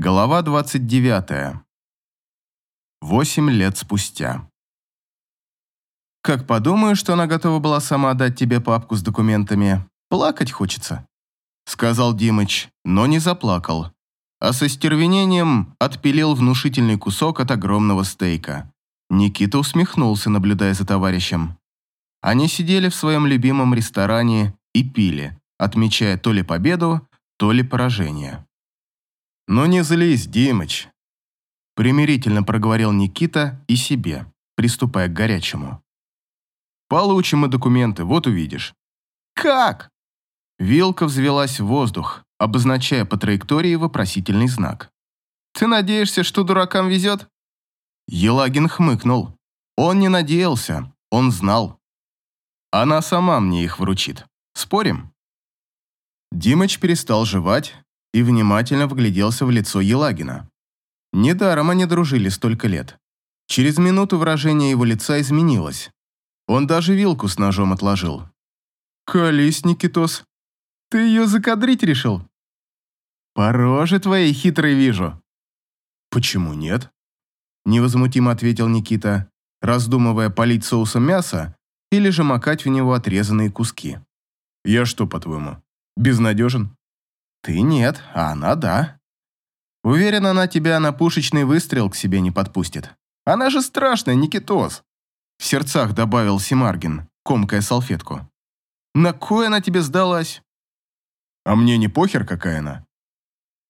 Глава 29. Восемь лет спустя. «Как подумаю, что она готова была сама отдать тебе папку с документами, плакать хочется», сказал Димыч, но не заплакал, а со стервенением отпилил внушительный кусок от огромного стейка. Никита усмехнулся, наблюдая за товарищем. Они сидели в своем любимом ресторане и пили, отмечая то ли победу, то ли поражение. «Ну не злись, Димыч», – примирительно проговорил Никита и себе, приступая к горячему. «Получим мы документы, вот увидишь». «Как?» Вилка взвелась в воздух, обозначая по траектории вопросительный знак. «Ты надеешься, что дуракам везет?» Елагин хмыкнул. Он не надеялся, он знал. Она сама мне их вручит. Спорим? Димыч перестал жевать, и внимательно вгляделся в лицо Елагина. Недаром они дружили столько лет. Через минуту выражение его лица изменилось. Он даже вилку с ножом отложил. «Колись, Никитос, ты ее закадрить решил?» «По роже твоей хитрой вижу». «Почему нет?» Невозмутимо ответил Никита, раздумывая полить соусом мясо или же макать в него отрезанные куски. «Я что, по-твоему, безнадежен?» Ты нет, а она да. Уверен, она тебя на пушечный выстрел к себе не подпустит. Она же страшная, Никитос. В сердцах добавил Симаргин, комкая салфетку. На кой она тебе сдалась? А мне не похер, какая она.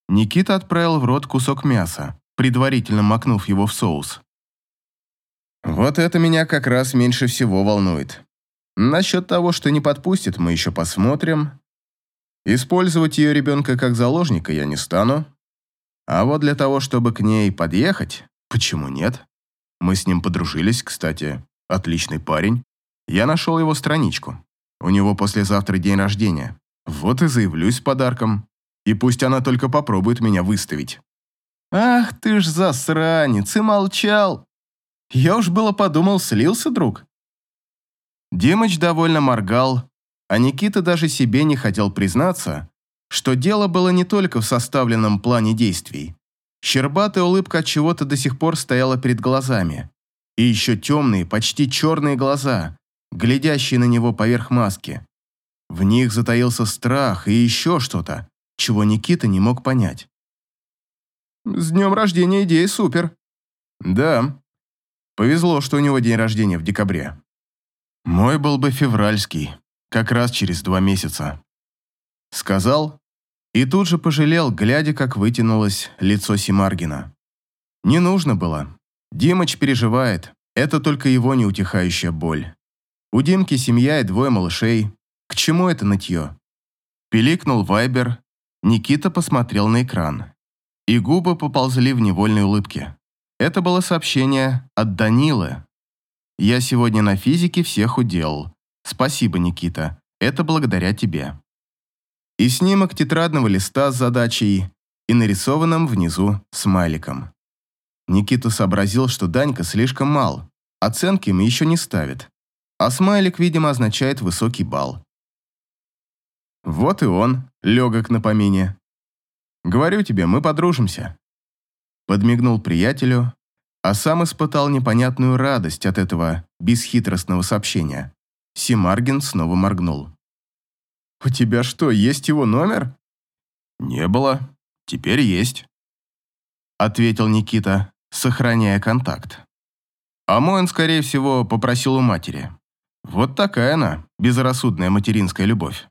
Никита отправил в рот кусок мяса, предварительно макнув его в соус. Вот это меня как раз меньше всего волнует. Насчет того, что не подпустит, мы еще посмотрим. Использовать ее ребенка как заложника я не стану. А вот для того, чтобы к ней подъехать, почему нет? Мы с ним подружились, кстати. Отличный парень. Я нашел его страничку. У него послезавтра день рождения. Вот и заявлюсь с подарком. И пусть она только попробует меня выставить. Ах ты ж засранец, и молчал. Я уж было подумал, слился, друг. Димыч довольно моргал, а Никита даже себе не хотел признаться, что дело было не только в составленном плане действий. Щербатая улыбка от чего-то до сих пор стояла перед глазами. И еще темные, почти черные глаза, глядящие на него поверх маски. В них затаился страх и еще что-то, чего Никита не мог понять. «С днем рождения идея супер!» «Да. Повезло, что у него день рождения в декабре. Мой был бы февральский как раз через два месяца. Сказал и тут же пожалел, глядя, как вытянулось лицо Симаргина. Не нужно было. Димыч переживает, это только его неутихающая боль. У Димки семья и двое малышей. К чему это нытье? Пиликнул Вайбер, Никита посмотрел на экран. И губы поползли в невольной улыбке. Это было сообщение от Данилы. «Я сегодня на физике всех уделал. Спасибо, Никита. Это благодаря тебе. И снимок тетрадного листа с задачей и нарисованным внизу смайликом. Никита сообразил, что Данька слишком мал, оценки ему еще не ставит, а смайлик, видимо, означает высокий балл. Вот и он, легок на помине. Говорю тебе, мы подружимся. Подмигнул приятелю, а сам испытал непонятную радость от этого бесхитростного сообщения. Симаргин снова моргнул. «У тебя что, есть его номер?» «Не было. Теперь есть», — ответил Никита, сохраняя контакт. А мой он, скорее всего, попросил у матери. Вот такая она, безрассудная материнская любовь.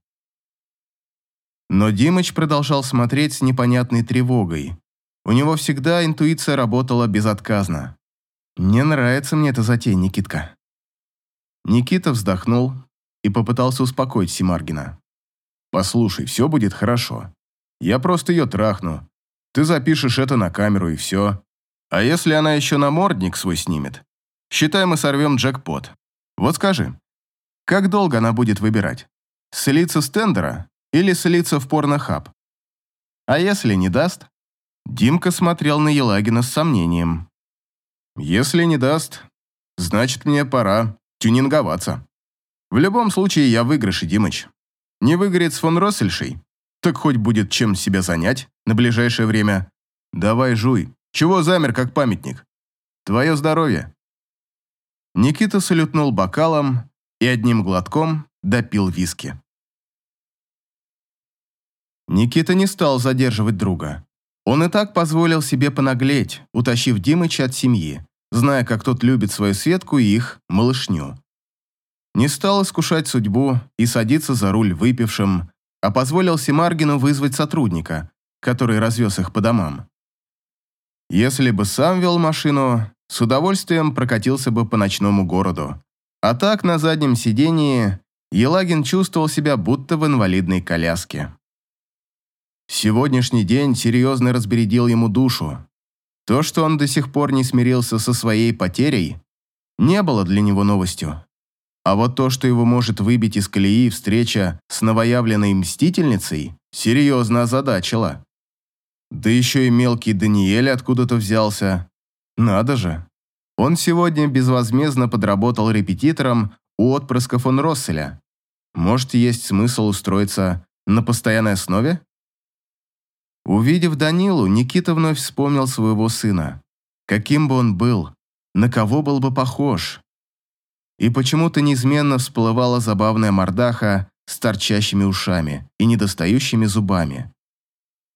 Но Димыч продолжал смотреть с непонятной тревогой. У него всегда интуиция работала безотказно. «Не нравится мне эта затея, Никитка. Никита вздохнул и попытался успокоить Симаргина. «Послушай, все будет хорошо. Я просто ее трахну. Ты запишешь это на камеру и все. А если она еще намордник свой снимет? Считай, мы сорвем джекпот. Вот скажи, как долго она будет выбирать? Слиться с тендера или слиться в порнохаб? А если не даст?» Димка смотрел на Елагина с сомнением. «Если не даст, значит, мне пора тюнинговаться. В любом случае, я выигрыш, Димыч. Не выгорит с фон Россельшей, так хоть будет чем себя занять на ближайшее время. Давай жуй. Чего замер, как памятник? Твое здоровье. Никита салютнул бокалом и одним глотком допил виски. Никита не стал задерживать друга. Он и так позволил себе понаглеть, утащив Димыча от семьи, зная, как тот любит свою Светку и их малышню. Не стал искушать судьбу и садиться за руль выпившим, а позволил Семаргину вызвать сотрудника, который развез их по домам. Если бы сам вел машину, с удовольствием прокатился бы по ночному городу. А так, на заднем сидении, Елагин чувствовал себя будто в инвалидной коляске. Сегодняшний день серьезно разбередил ему душу. То, что он до сих пор не смирился со своей потерей, не было для него новостью. А вот то, что его может выбить из колеи встреча с новоявленной мстительницей, серьезно озадачило. Да еще и мелкий Даниэль откуда-то взялся. Надо же. Он сегодня безвозмездно подработал репетитором у отпрыска фон Росселя. Может, есть смысл устроиться на постоянной основе? Увидев Данилу, Никита вновь вспомнил своего сына. Каким бы он был, на кого был бы похож. И почему-то неизменно всплывала забавная мордаха с торчащими ушами и недостающими зубами.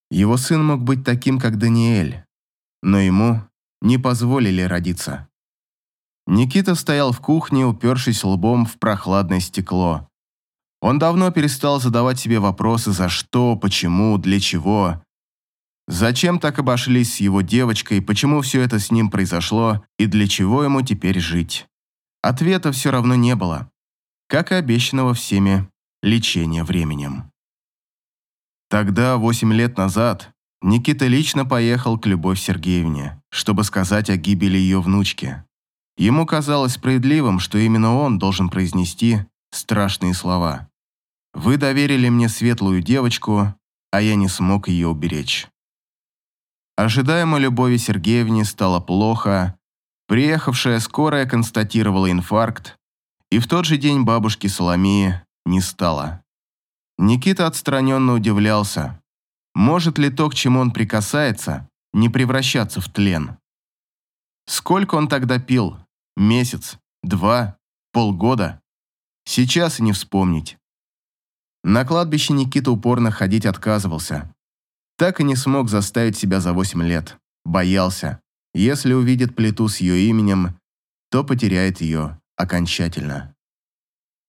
Его сын мог быть таким, как Даниэль, но ему не позволили родиться. Никита стоял в кухне, упершись лбом в прохладное стекло. Он давно перестал задавать себе вопросы «за что?», «почему?», «для чего?». Зачем так обошлись с его девочкой, почему все это с ним произошло и для чего ему теперь жить? Ответа все равно не было, как и обещанного всеми лечения временем. Тогда, восемь лет назад, Никита лично поехал к Любовь Сергеевне, чтобы сказать о гибели ее внучки. Ему казалось справедливым, что именно он должен произнести страшные слова. «Вы доверили мне светлую девочку, а я не смог ее уберечь». Ожидаемо Любови Сергеевне стало плохо, приехавшая скорая констатировала инфаркт, и в тот же день бабушки Соломии не стало. Никита отстраненно удивлялся, может ли то, к чему он прикасается, не превращаться в тлен. Сколько он тогда пил? Месяц? Два? Полгода? Сейчас и не вспомнить. На кладбище Никита упорно ходить отказывался. Так и не смог заставить себя за восемь лет. Боялся. Если увидит плиту с ее именем, то потеряет ее окончательно.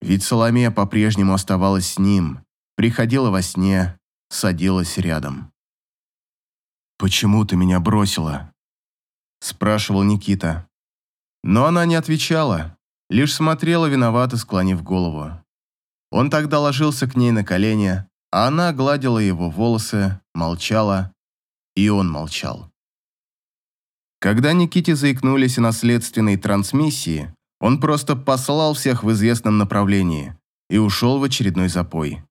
Ведь Соломея по-прежнему оставалась с ним, приходила во сне, садилась рядом. «Почему ты меня бросила?» спрашивал Никита. Но она не отвечала, лишь смотрела виновато, склонив голову. Он тогда ложился к ней на колени, она гладила его волосы, молчала, и он молчал. Когда Никите заикнулись о наследственной трансмиссии, он просто послал всех в известном направлении и ушел в очередной запой.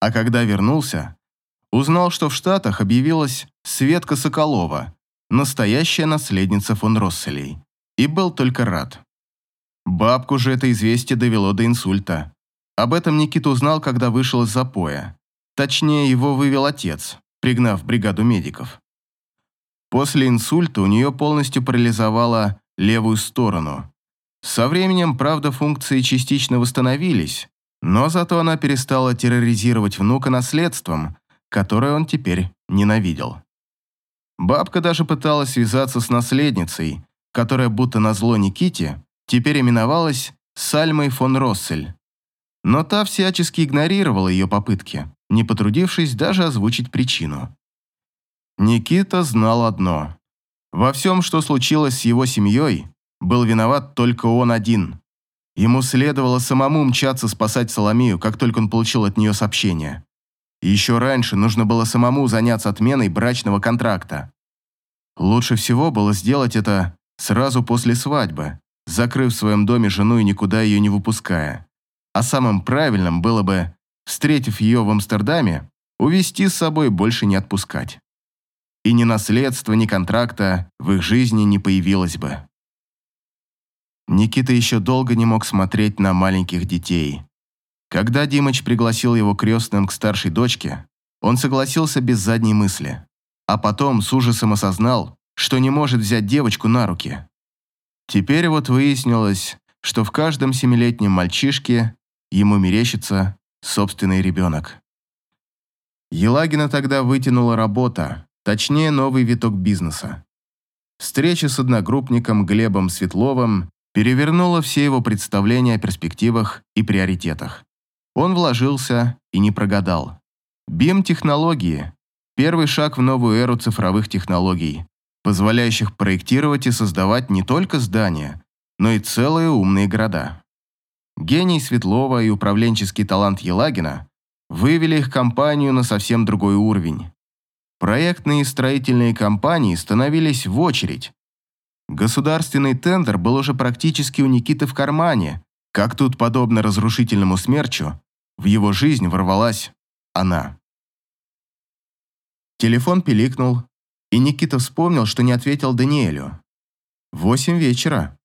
А когда вернулся, узнал, что в Штатах объявилась Светка Соколова, настоящая наследница фон Росселей, и был только рад. Бабку же это известие довело до инсульта. Об этом Никита узнал, когда вышел из запоя. Точнее, его вывел отец, пригнав бригаду медиков. После инсульта у нее полностью парализовала левую сторону. Со временем, правда, функции частично восстановились, но зато она перестала терроризировать внука наследством, которое он теперь ненавидел. Бабка даже пыталась связаться с наследницей, которая будто назло Никите теперь именовалась Сальмой фон Россель. Но та всячески игнорировала ее попытки, не потрудившись даже озвучить причину. Никита знал одно. Во всем, что случилось с его семьей, был виноват только он один. Ему следовало самому мчаться спасать Соломию, как только он получил от нее сообщение. Еще раньше нужно было самому заняться отменой брачного контракта. Лучше всего было сделать это сразу после свадьбы, закрыв в своем доме жену и никуда ее не выпуская а самым правильным было бы, встретив ее в Амстердаме, увезти с собой больше не отпускать. И ни наследства, ни контракта в их жизни не появилось бы. Никита еще долго не мог смотреть на маленьких детей. Когда Димыч пригласил его крестным к старшей дочке, он согласился без задней мысли. а потом с ужасом осознал, что не может взять девочку на руки. Теперь вот выяснилось, что в каждом семилетнем мальчишке ему мерещится собственный ребенок. Елагина тогда вытянула работа, точнее новый виток бизнеса. Встреча с одногруппником Глебом Светловым перевернула все его представления о перспективах и приоритетах. Он вложился и не прогадал. BIM-технологии – первый шаг в новую эру цифровых технологий, позволяющих проектировать и создавать не только здания, но и целые умные города. Гений Светлова и управленческий талант Елагина вывели их компанию на совсем другой уровень. Проектные и строительные компании становились в очередь. Государственный тендер был уже практически у Никиты в кармане, как тут, подобно разрушительному смерчу, в его жизнь ворвалась она. Телефон пиликнул, и Никита вспомнил, что не ответил Даниэлю. Восемь вечера.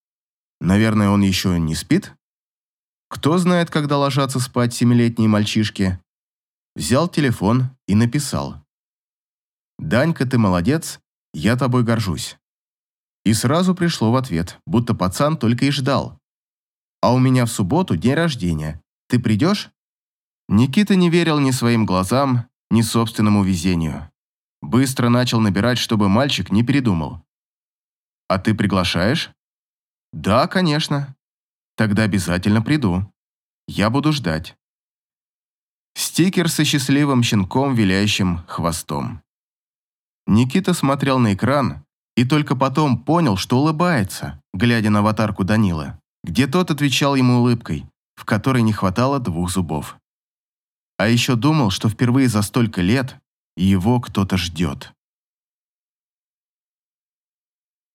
Наверное, он еще не спит? Кто знает, когда ложатся спать семилетние мальчишки? Взял телефон и написал. «Данька, ты молодец, я тобой горжусь». И сразу пришло в ответ, будто пацан только и ждал. «А у меня в субботу день рождения. Ты придешь?» Никита не верил ни своим глазам, ни собственному везению. Быстро начал набирать, чтобы мальчик не передумал. «А ты приглашаешь?» «Да, конечно. Тогда обязательно приду. Я буду ждать». Стикер со счастливым щенком, виляющим хвостом. Никита смотрел на экран и только потом понял, что улыбается, глядя на аватарку Данила, где тот отвечал ему улыбкой, в которой не хватало двух зубов. А еще думал, что впервые за столько лет его кто-то ждет.